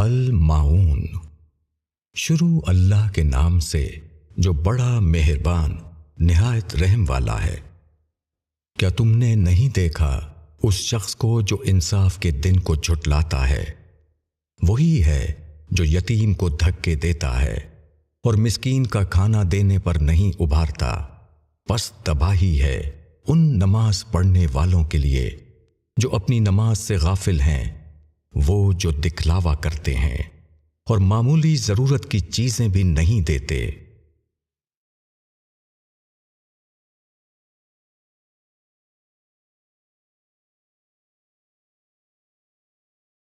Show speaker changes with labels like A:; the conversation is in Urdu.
A: المعون شروع اللہ کے نام سے جو بڑا مہربان، نہایت رحم والا ہے۔ کیا تم نے نہیں دیکھا اس شخص کو جو انصاف کے دن کو جھٹلاتا ہے؟ وہی ہے جو یتیم کو دھکے دیتا ہے اور مسکین کا کھانا دینے پر نہیں ابھارتا۔ پس تباہی ہے ان نماز پڑھنے والوں کے لیے جو اپنی نماز سے غافل ہیں۔ وہ جو دکھلاوا کرتے ہیں اور معمولی ضرورت کی چیزیں بھی نہیں دیتے۔